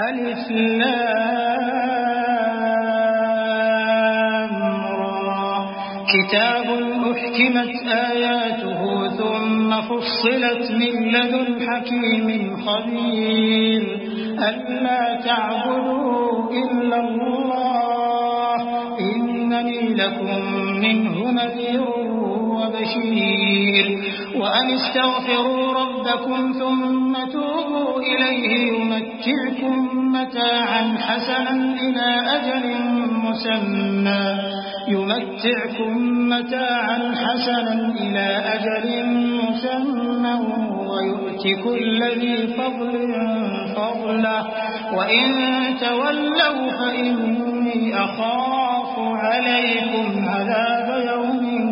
ألف لام را. كتاب أحكمت آياته ثم فصلت من لدن حكيم خبير. ألا تعبدوا إلا الله إنني لكم منه نذير. وبشير. وأن استغفروا ربكم ثم توبوا إليه يمتعكم متاعا حسنا إلى أجل مسمى. يمتعكم متاعا حسنا إلى أجل مسمى. ويؤت كل ذي فضل فضله. وإن تولوا فإني أخاف عليكم عذاب يوم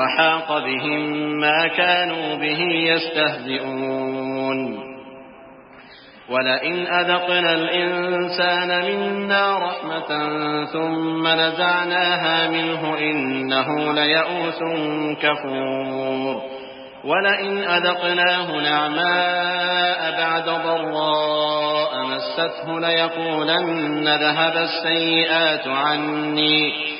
وحاق بهم ما كانوا به يستهزئون. ولئن أذقنا الإنسان منا رحمة ثم نزعناها منه إنه ليئوس كفور. ولئن أذقناه نعماء بعد ضراء مسته ليقولن ذهب السيئات عني.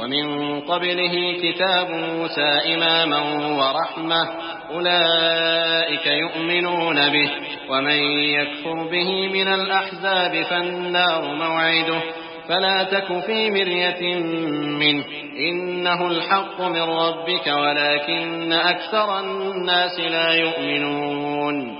ومن قبله كتاب موسى إماما ورحمة أولئك يؤمنون به ومن يكفر به من الأحزاب فالنار موعده. فلا تك في مرية منه إنه الحق من ربك ولكن أكثر الناس لا يؤمنون.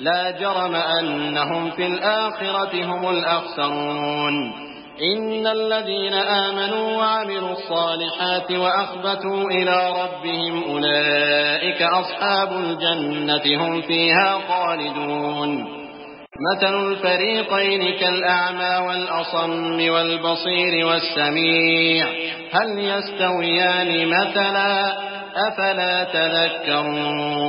لا جرم أنهم في الآخرة هم الأخسرون. إن الذين آمنوا وعملوا الصالحات وأخبتوا إلى ربهم أولئك أصحاب الجنة هم فيها خالدون. مثل الفريقين كالأعمى والأصم والبصير والسميع. هل يستويان مثلا أفلا تذكرون؟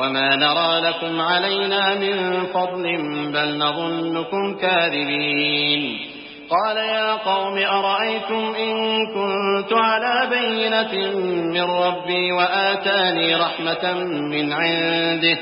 وما نرى لكم علينا من فضل بل نظنكم كاذبين قال يا قوم أرأيتم إن كنت على بينة من ربي وآتاني رحمة من عنده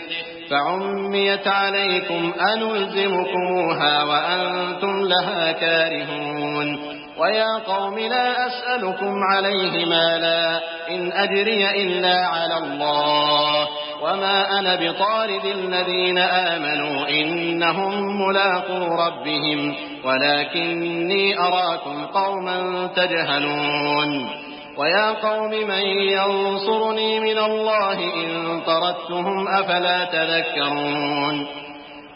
فعميت عليكم أنلزمكموها وأنتم لها كارهون ويا قوم لا أسألكم عليه مالا إن أجري إلا على الله وما أنا بطارد الذين آمنوا إنهم ملاقوا ربهم ولكني أراكم قوما تجهلون ويا قوم من ينصرني من الله إن طردتهم أفلا تذكرون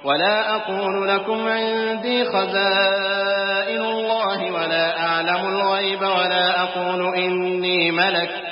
ولا أقول لكم عندي خزائن الله ولا أعلم الغيب ولا أقول إني ملك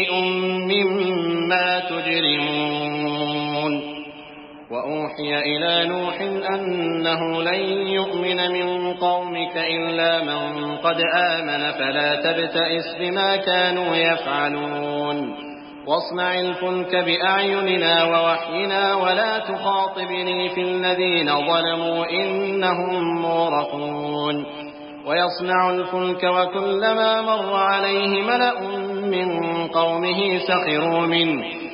وأوحي إلى نوح أنه لن يؤمن من قومك إلا من قد آمن فلا تبتئس بما كانوا يفعلون. واصنع الفلك بأعيننا ووحينا ولا تخاطبني في الذين ظلموا إنهم مورقون. ويصنع الفلك وكلما مر عليه ملأ من قومه سخروا منه.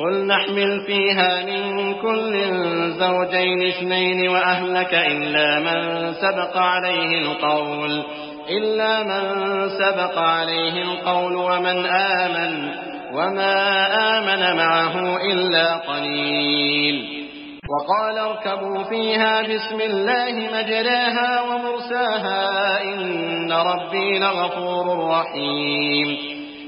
قل نحمل فيها من كل زوجين اثنين وأهلك إلا من سبق عليه القول إلا من سبق عليه القول ومن آمن وما آمن معه إلا قليل. وقال اركبوا فيها بسم الله مجراها ومرساها إن ربي لغفور رحيم.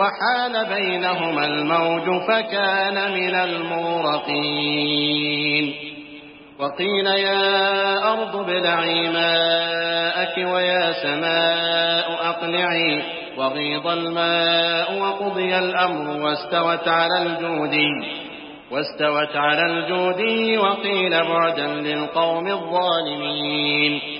وحال بينهما الموج فكان من المورقين وقيل يا أرض ابلعي ماءك ويا سماء أقلعي. وغيض الماء وقضي الأمر واستوت على الجودي واستوت على الجودي وقيل بعدا للقوم الظالمين.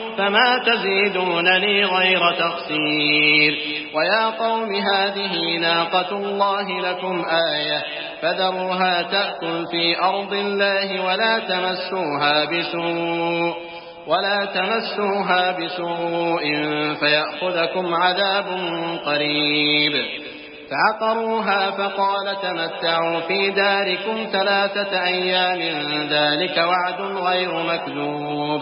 فما تزيدونني غير تخسير. ويا قوم هذه ناقة الله لكم آية. فذروها تأكل في أرض الله ولا تمسوها بسوء ولا تمسوها بسوء فيأخذكم عذاب قريب. فعقروها فقال تمتعوا في داركم ثلاثة أيام. ذلك وعد غير مكذوب.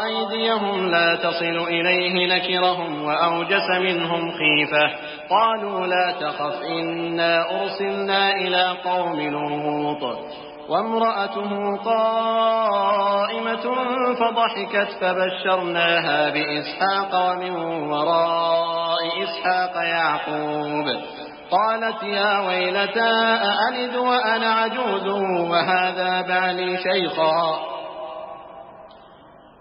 أيديهم لا تصل إليه نكرهم وأوجس منهم خيفة. قالوا لا تخف إنا أرسلنا إلى قوم لوط. وامرأته قائمة فضحكت فبشرناها بإسحاق ومن وراء إسحاق يعقوب. قالت يا ويلتى أألد وأنا عجوز وهذا بعلي شيخا؟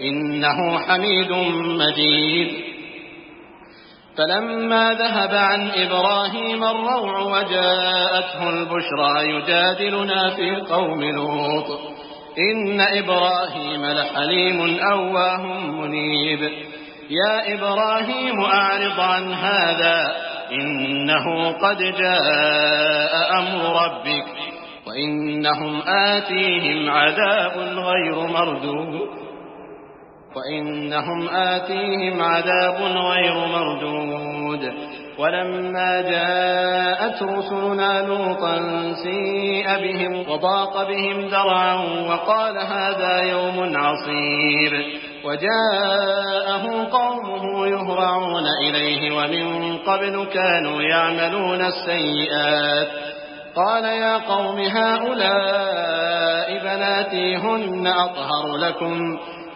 إنه حميد مجيد. فلما ذهب عن إبراهيم الروع وجاءته البشرى يجادلنا في قوم لوط. إن إبراهيم لحليم أواه منيب. يا إبراهيم أعرض عن هذا. إنه قد جاء أمر ربك. وإنهم آتيهم عذاب غير مردود. وإنهم آتيهم عذاب غير مردود. ولما جاءت رسلنا لوطا سيء بهم وضاق بهم ذرعا وقال هذا يوم عصيب. وجاءه قومه يهرعون إليه ومن قبل كانوا يعملون السيئات. قال يا قوم هؤلاء بناتي هن أطهر لكم.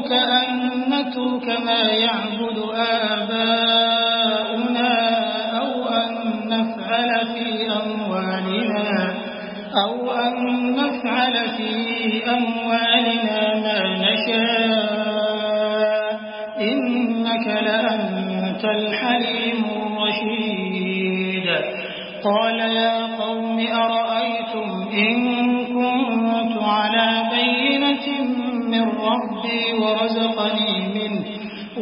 تأمرك أن نترك ما يعبد آباؤنا أو أن نفعل في أموالنا أو أن نفعل في أموالنا ما نشاء. إنك لأنت الحليم الرشيد. قال يا قوم أرأيتم إن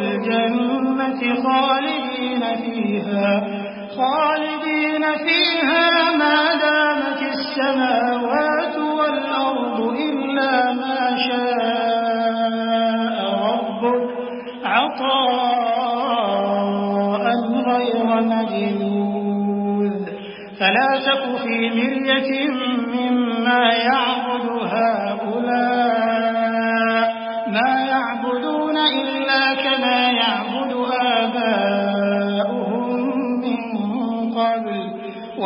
الجنة خالدين فيها خالدين فيها ما دامت السماوات والأرض إلا ما شاء ربك عطاء غير مجنود فلا تك في مرية مما يعبد هؤلاء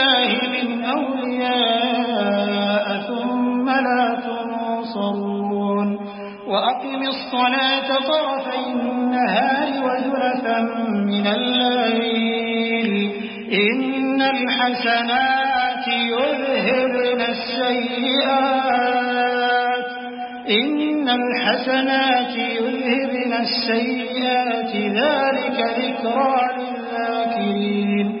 الله من أولياء ثم لا تنصرون وأقم الصلاة طرفي النهار وزلفا من الليل إن الحسنات يذهبن السيئات إن الحسنات يذهبن السيئات ذلك ذكرى للذاكرين